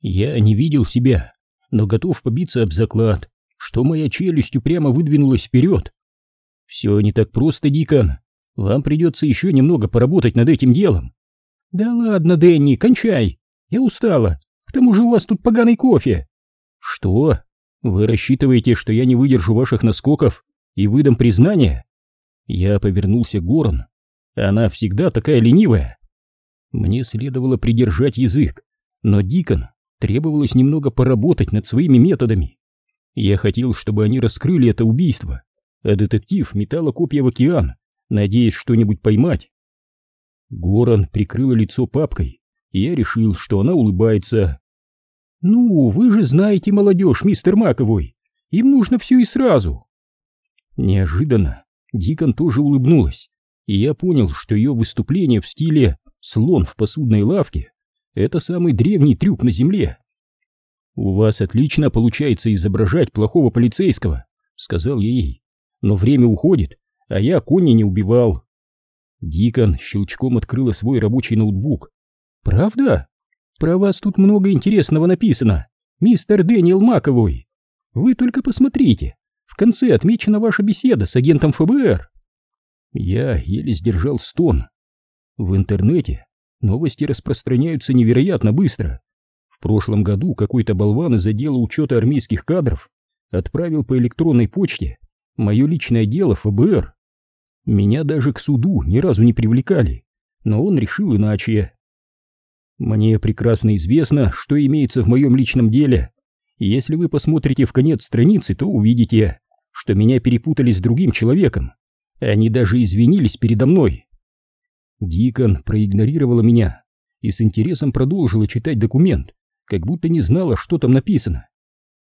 Я не видел себя, но готов побиться об заклад, что моя челюсть упрямо выдвинулась вперед. Все не так просто, Дикон. Вам придется еще немного поработать над этим делом. Да ладно, Дэнни, кончай. Я устала. К тому же у вас тут поганый кофе. Что? Вы рассчитываете, что я не выдержу ваших наскоков и выдам признание? Я повернулся к Горан. Она всегда такая ленивая. Мне следовало придержать язык, но Дикон требовалось немного поработать над своими методами. Я хотел, чтобы они раскрыли это убийство, а детектив метал копья в океан, надеясь что-нибудь поймать. Горан прикрыла лицо папкой, и я решил, что она улыбается. «Ну, вы же знаете молодежь, мистер Маковой, им нужно все и сразу». Неожиданно Дикон тоже улыбнулась, и я понял, что ее выступление в стиле «слон в посудной лавке» — это самый древний трюк на земле. «У вас отлично получается изображать плохого полицейского», — сказал я ей. «Но время уходит, а я кони не убивал». Дикон щелчком открыла свой рабочий ноутбук. «Правда? Про вас тут много интересного написано, мистер Дэниел Маковой. Вы только посмотрите, в конце отмечена ваша беседа с агентом ФБР». Я еле сдержал стон. В интернете новости распространяются невероятно быстро. В прошлом году какой-то болван из отдела учета армейских кадров отправил по электронной почте мое личное дело ФБР. Меня даже к суду ни разу не привлекали, но он решил иначе. Мне прекрасно известно, что имеется в моем личном деле. если вы посмотрите в конец страницы, то увидите, что меня перепутали с другим человеком. Они даже извинились передо мной. Дикон проигнорировала меня и с интересом продолжила читать документ, как будто не знала, что там написано.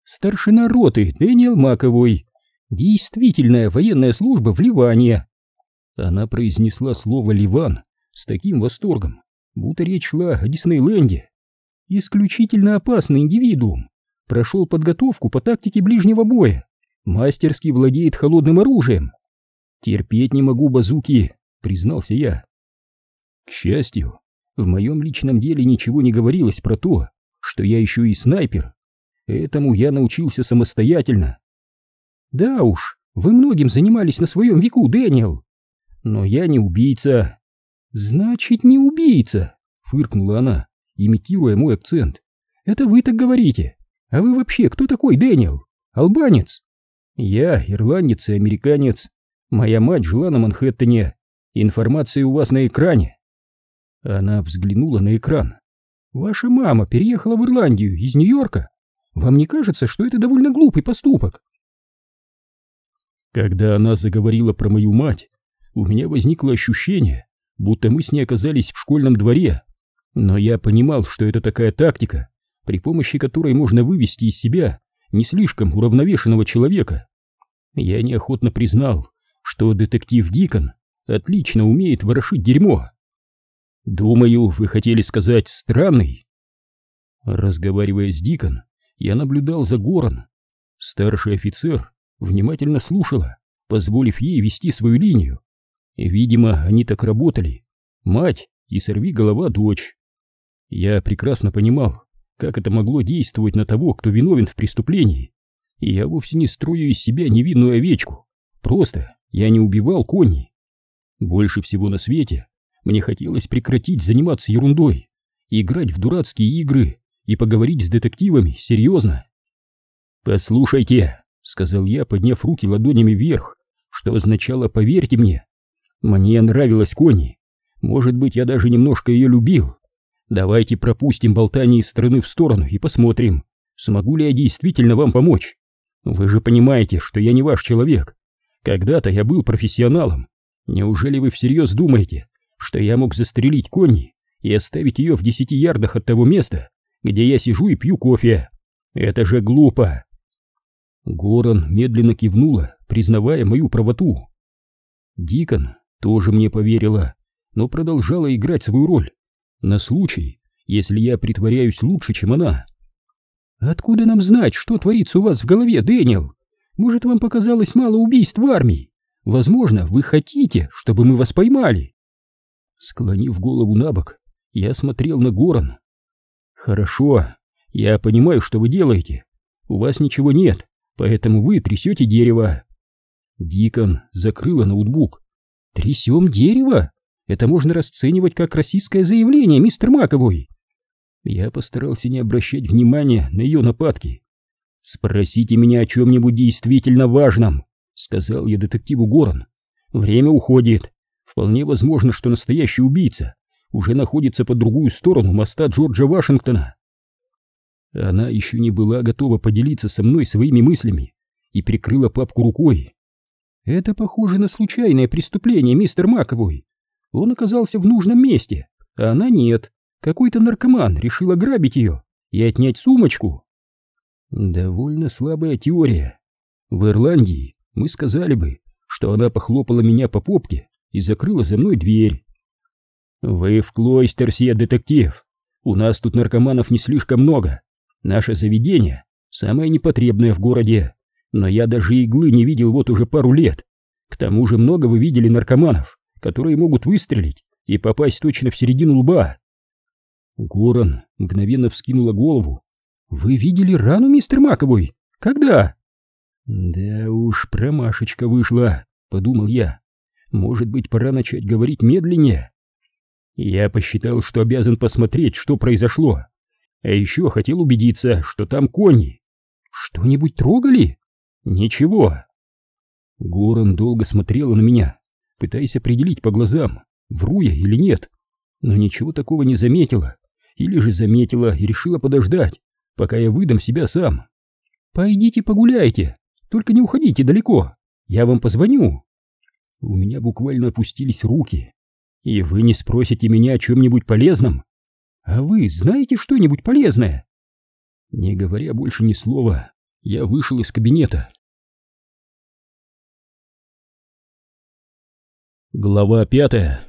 Старшина роты Дэниел Маковой. Действительная военная служба в Ливане. Она произнесла слово «Ливан» с таким восторгом, будто речь шла о Диснейленде. Исключительно опасный индивидуум. Прошел подготовку по тактике ближнего боя. Мастерски владеет холодным оружием. Терпеть не могу базуки, признался я. К счастью, в моем личном деле ничего не говорилось про то, что я еще и снайпер. Этому я научился самостоятельно. Да уж, вы многим занимались на своем веку, Дэниел. Но я не убийца. Значит, не убийца, фыркнула она, имитируя мой акцент. Это вы так говорите. А вы вообще кто такой, Дэниел? Албанец? Я ирландец и американец. Моя мать жила на Манхэттене. Информация у вас на экране. Она взглянула на экран. Ваша мама переехала в Ирландию из Нью-Йорка. Вам не кажется, что это довольно глупый поступок? Когда она заговорила про мою мать, у меня возникло ощущение, будто мы с ней оказались в школьном дворе. Но я понимал, что это такая тактика, при помощи которой можно вывести из себя не слишком уравновешенного человека. Я неохотно признал, что детектив Дикон отлично умеет ворошить дерьмо. «Думаю, вы хотели сказать странный?» Разговаривая с Дикон, я наблюдал за Горан. Старший офицер внимательно слушала, позволив ей вести свою линию. Видимо, они так работали. Мать и сорви голова дочь. Я прекрасно понимал, как это могло действовать на того, кто виновен в преступлении. И я вовсе не строю из себя невинную овечку. Просто я не убивал Конни. Больше всего на свете мне хотелось прекратить заниматься ерундой, играть в дурацкие игры и поговорить с детективами серьезно. «Послушайте», — сказал я, подняв руки ладонями вверх, что означало «поверьте мне». Мне нравилась Конни. Может быть, я даже немножко ее любил. Давайте пропустим болтание из стороны в сторону и посмотрим, смогу ли я действительно вам помочь. Вы же понимаете, что я не ваш человек. Когда-то я был профессионалом. Неужели вы всерьез думаете, что я мог застрелить Конни и оставить ее в десяти ярдах от того места, где я сижу и пью кофе? Это же глупо. Горан медленно кивнула, признавая мою правоту. Дикон тоже мне поверила, но продолжала играть свою роль, на случай, если я притворяюсь лучше, чем она. «Откуда нам знать, что творится у вас в голове, Дэниел? Может, вам показалось мало убийств в армии? Возможно, вы хотите, чтобы мы вас поймали?» Склонив голову на бок, я смотрел на Горан. «Хорошо, Я понимаю, что вы делаете. У вас ничего нет, поэтому вы трясете дерево. Дикон закрыла ноутбук. Трясем дерево? Это можно расценивать как российское заявление, мистер Маковой. Я постарался не обращать внимания на ее нападки. «Спросите меня о чем-нибудь действительно важном», — сказал я детективу Горан. «Время уходит. Вполне возможно, что настоящий убийца уже находится по другую сторону моста Джорджа Вашингтона». Она еще не была готова поделиться со мной своими мыслями и прикрыла папку рукой. «Это похоже на случайное преступление, мистер Маковой. Он оказался в нужном месте, а она нет. Какой-то наркоман решил ограбить ее и отнять сумочку». Довольно слабая теория. В Ирландии мы сказали бы, что она похлопала меня по попке и закрыла за мной дверь. «Вы в Клойстерсе, детектив. У нас тут наркоманов не слишком много. Наше заведение самое непотребное в городе, но я даже иглы не видел вот уже пару лет. К тому же много вы видели наркоманов, которые могут выстрелить и попасть точно в середину лба. Горан мгновенно вскинула голову. «Вы видели рану, мистер Маковой? Когда?» «Да уж, промашечка вышла», — подумал я. «Может быть, пора начать говорить медленнее?» Я посчитал, что обязан посмотреть, что произошло. А еще хотел убедиться, что там кони. Что-нибудь трогали? Ничего. Горан долго смотрела на меня, пытаясь определить по глазам, вру я или нет, но ничего такого не заметила, или же заметила и решила подождать, пока я выдам себя сам. «Пойдите погуляйте, только не уходите далеко, я вам позвоню». У меня буквально опустились руки. «И вы не спросите меня о чем-нибудь полезном?» А вы знаете что-нибудь полезное? Не говоря больше ни слова, я вышел из кабинета. Глава пятая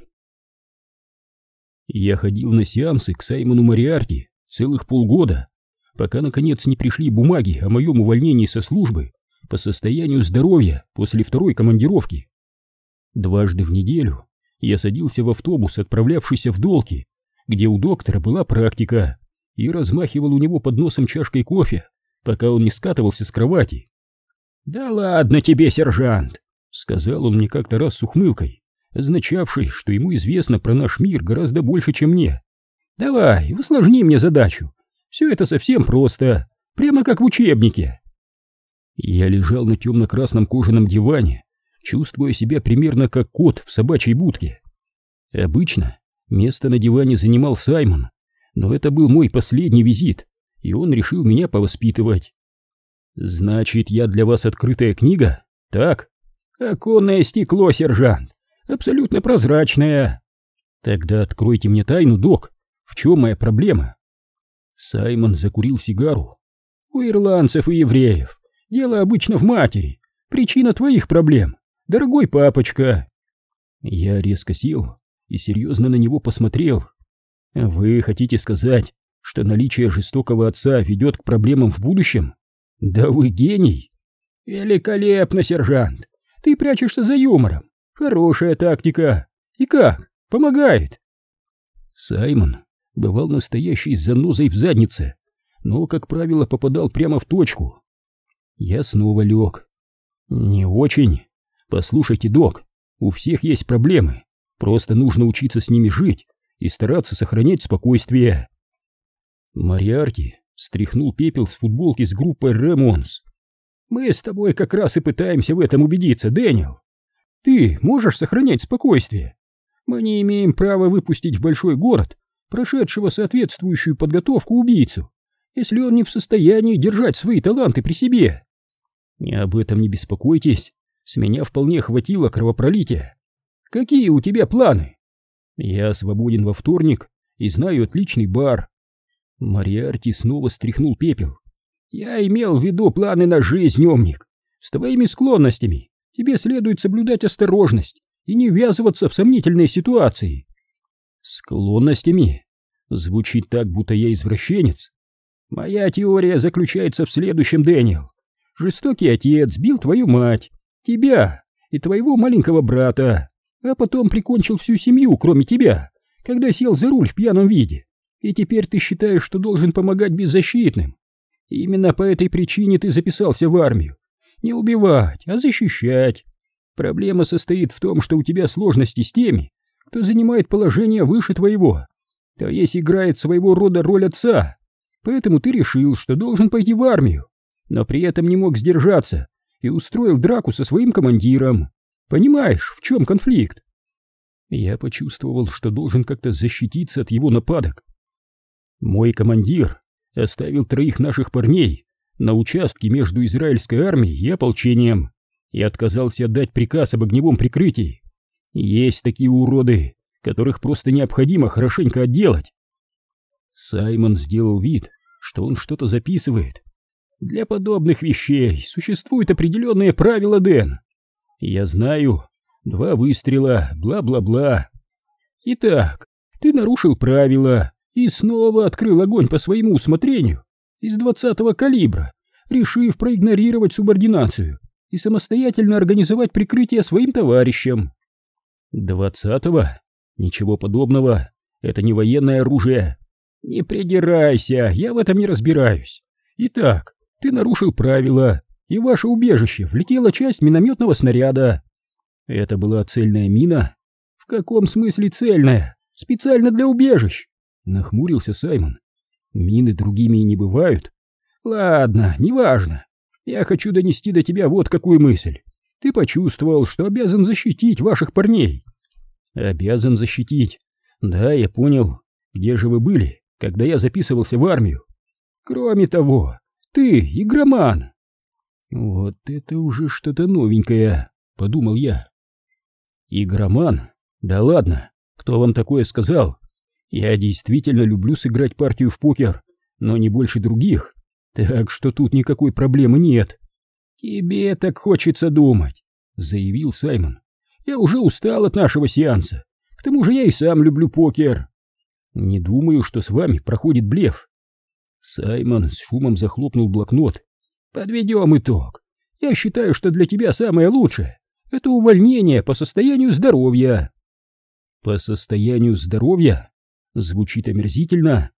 Я ходил на сеансы к Саймону Мариарти целых полгода, пока наконец не пришли бумаги о моем увольнении со службы по состоянию здоровья после второй командировки. Дважды в неделю я садился в автобус, отправлявшийся в Долки, где у доктора была практика, и размахивал у него под носом чашкой кофе, пока он не скатывался с кровати. «Да ладно тебе, сержант!» — сказал он мне как-то раз с ухмылкой, означавшей, что ему известно про наш мир гораздо больше, чем мне. «Давай, усложни мне задачу. Все это совсем просто, прямо как в учебнике». Я лежал на темно-красном кожаном диване, чувствуя себя примерно как кот в собачьей будке. Обычно Место на диване занимал Саймон, но это был мой последний визит, и он решил меня повоспитывать. Значит, я для вас открытая книга? Так? Оконное стекло, сержант. Абсолютно прозрачное. Тогда откройте мне тайну, док. В чем моя проблема? Саймон закурил сигару. У ирландцев и евреев. Дело обычно в матери. Причина твоих проблем. Дорогой папочка. Я резко сел и серьезно на него посмотрел. «Вы хотите сказать, что наличие жестокого отца ведет к проблемам в будущем? Да вы гений!» «Великолепно, сержант! Ты прячешься за юмором. Хорошая тактика. И как? Помогает!» Саймон бывал настоящей занозой в заднице, но, как правило, попадал прямо в точку. Я снова лег. «Не очень. Послушайте, док, у всех есть проблемы. Просто нужно учиться с ними жить и стараться сохранять спокойствие. Мариарти стряхнул пепел с футболки с группой Ремонс. Мы с тобой как раз и пытаемся в этом убедиться, Дэниел. Ты можешь сохранять спокойствие? Мы не имеем права выпустить в большой город прошедшего соответствующую подготовку убийцу, если он не в состоянии держать свои таланты при себе. И об этом не беспокойтесь, с меня вполне хватило кровопролития. Какие у тебя планы? Я свободен во вторник и знаю отличный бар. Мариарти снова стряхнул пепел. Я имел в виду планы на жизнь, умник. С твоими склонностями тебе следует соблюдать осторожность и не ввязываться в сомнительные ситуации. Склонностями? Звучит так, будто я извращенец. Моя теория заключается в следующем, Дэниел. Жестокий отец бил твою мать, тебя и твоего маленького брата а потом прикончил всю семью, кроме тебя, когда сел за руль в пьяном виде. И теперь ты считаешь, что должен помогать беззащитным. Именно по этой причине ты записался в армию. Не убивать, а защищать. Проблема состоит в том, что у тебя сложности с теми, кто занимает положение выше твоего, то есть играет своего рода роль отца. Поэтому ты решил, что должен пойти в армию, но при этом не мог сдержаться и устроил драку со своим командиром. Понимаешь, в чем конфликт? Я почувствовал, что должен как-то защититься от его нападок. Мой командир оставил троих наших парней на участке между израильской армией и ополчением и отказался отдать приказ об огневом прикрытии. Есть такие уроды, которых просто необходимо хорошенько отделать. Саймон сделал вид, что он что-то записывает. Для подобных вещей существуют определенные правила, Дэн. Я знаю, два выстрела, бла-бла-бла. Итак, ты нарушил правила и снова открыл огонь по своему усмотрению из двадцатого калибра, решив проигнорировать субординацию и самостоятельно организовать прикрытие своим товарищам. Двадцатого? Ничего подобного. Это не военное оружие. Не придирайся, я в этом не разбираюсь. Итак, ты нарушил правила, и в ваше убежище влетела часть минометного снаряда. Это была цельная мина? В каком смысле цельная? Специально для убежищ? Нахмурился Саймон. Мины другими не бывают. Ладно, неважно. Я хочу донести до тебя вот какую мысль. Ты почувствовал, что обязан защитить ваших парней. Обязан защитить. Да, я понял. Где же вы были, когда я записывался в армию? Кроме того, ты игроман. Вот это уже что-то новенькое, подумал я. Игроман? Да ладно, кто вам такое сказал? Я действительно люблю сыграть партию в покер, но не больше других. Так что тут никакой проблемы нет. Тебе так хочется думать, заявил Саймон. Я уже устал от нашего сеанса. К тому же я и сам люблю покер. Не думаю, что с вами проходит блеф. Саймон с шумом захлопнул блокнот. Подведем итог. Я считаю, что для тебя самое лучшее — это увольнение по состоянию здоровья. По состоянию здоровья? Звучит омерзительно.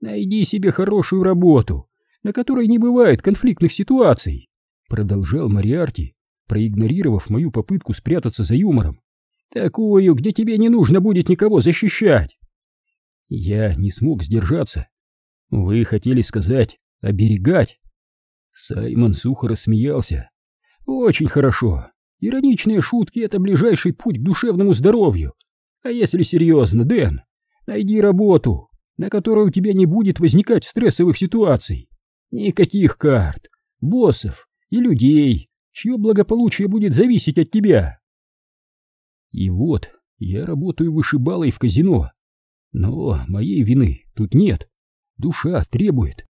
Найди себе хорошую работу, на которой не бывает конфликтных ситуаций, продолжал Мариарти, проигнорировав мою попытку спрятаться за юмором. Такую, где тебе не нужно будет никого защищать. Я не смог сдержаться. Вы хотели сказать «оберегать». Саймон сухо рассмеялся. Очень хорошо. Ироничные шутки — это ближайший путь к душевному здоровью. А если серьезно, Дэн, найди работу, на которой у тебя не будет возникать стрессовых ситуаций. Никаких карт, боссов и людей, чье благополучие будет зависеть от тебя. И вот я работаю вышибалой в казино, но моей вины тут нет, душа требует.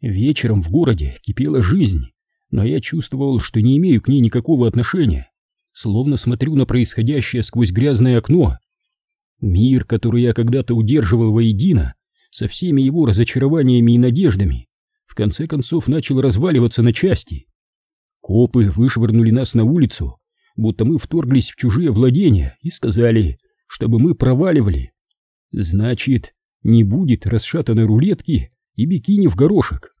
Вечером в городе кипела жизнь, но я чувствовал, что не имею к ней никакого отношения, словно смотрю на происходящее сквозь грязное окно. Мир, который я когда-то удерживал воедино, со всеми его разочарованиями и надеждами, в конце концов начал разваливаться на части. Копы вышвырнули нас на улицу, будто мы вторглись в чужие владения и сказали, чтобы мы проваливали. Значит, не будет расшатанной рулетки и бикини в горошек.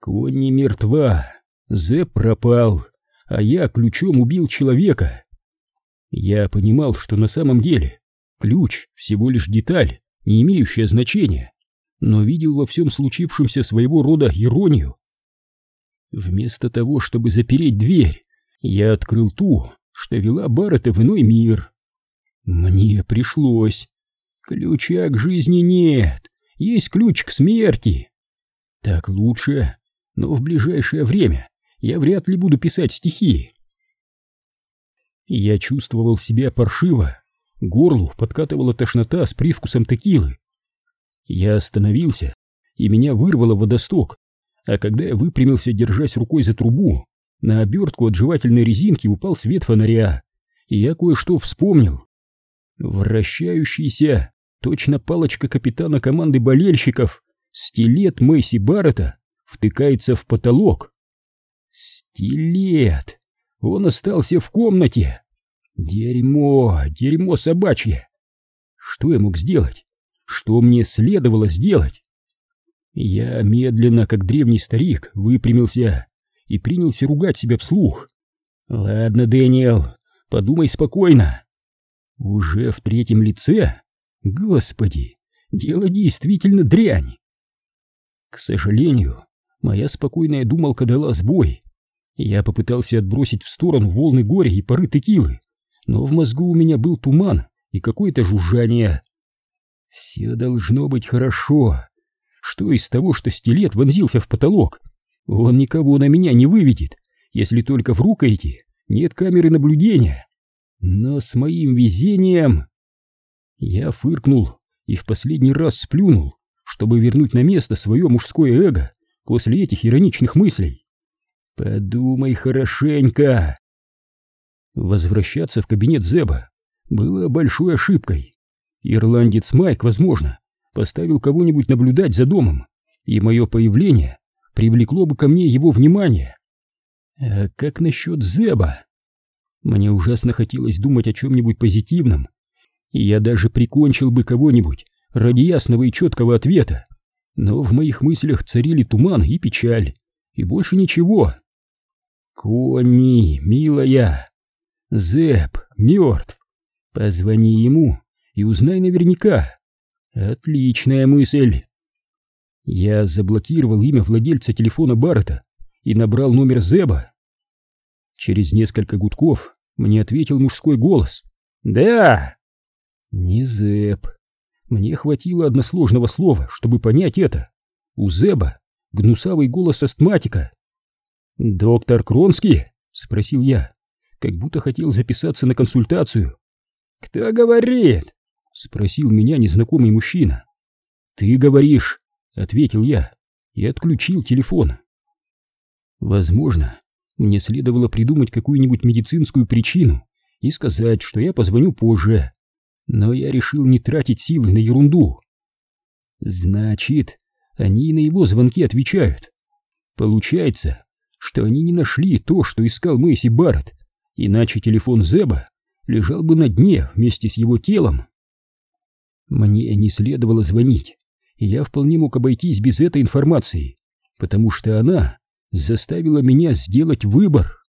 Конни мертва, Зэп пропал, а я ключом убил человека. Я понимал, что на самом деле ключ всего лишь деталь, не имеющая значения но видел во всем случившемся своего рода иронию. Вместо того, чтобы запереть дверь, я открыл ту, что вела Баррета в иной мир. Мне пришлось. Ключа к жизни нет, есть ключ к смерти. Так лучше, но в ближайшее время я вряд ли буду писать стихи. Я чувствовал себя паршиво, горлу подкатывала тошнота с привкусом текилы. Я остановился, и меня вырвало водосток, а когда я выпрямился, держась рукой за трубу, на обертку от жевательной резинки упал свет фонаря, и я кое-что вспомнил. Вращающийся, точно палочка капитана команды болельщиков, стилет Мэйси Баррета втыкается в потолок. Стилет! Он остался в комнате! Дерьмо, дерьмо собачье! Что я мог сделать? Что мне следовало сделать? Я медленно, как древний старик, выпрямился и принялся ругать себя вслух. «Ладно, Дэниел, подумай спокойно». Уже в третьем лице? Господи, дело действительно дрянь. К сожалению, моя спокойная думалка дала сбой. Я попытался отбросить в сторону волны горя и пары текилы, но в мозгу у меня был туман и какое-то жужжание. Все должно быть хорошо. Что из того, что стилет вонзился в потолок? Он никого на меня не выведет, если только в рукояти нет камеры наблюдения. Но с моим везением... Я фыркнул и в последний раз сплюнул, чтобы вернуть на место свое мужское эго после этих ироничных мыслей. Подумай хорошенько. Возвращаться в кабинет Зеба было большой ошибкой. Ирландец Майк, возможно, поставил кого-нибудь наблюдать за домом, и мое появление привлекло бы ко мне его внимание. А как насчет Зеба? Мне ужасно хотелось думать о чем-нибудь позитивном, я даже прикончил бы кого-нибудь ради ясного и четкого ответа. Но в моих мыслях царили туман и печаль, и больше ничего. Конни, милая, Зеб мертв. Позвони ему и узнай наверняка. Отличная мысль. Я заблокировал имя владельца телефона Баррета и набрал номер Зеба. Через несколько гудков мне ответил мужской голос. «Да!» «Не Зеб. Мне хватило односложного слова, чтобы понять это. У Зеба гнусавый голос астматика. «Доктор Кронский?» — спросил я, как будто хотел записаться на консультацию. «Кто говорит?» — спросил меня незнакомый мужчина. «Ты говоришь», — ответил я и отключил телефон. Возможно, мне следовало придумать какую-нибудь медицинскую причину и сказать, что я позвоню позже. Но я решил не тратить силы на ерунду. Значит, они и на его звонки отвечают. Получается, что они не нашли то, что искал Мэйси Барретт, иначе телефон Зеба лежал бы на дне вместе с его телом. Мне не следовало звонить, и я вполне мог обойтись без этой информации, потому что она заставила меня сделать выбор.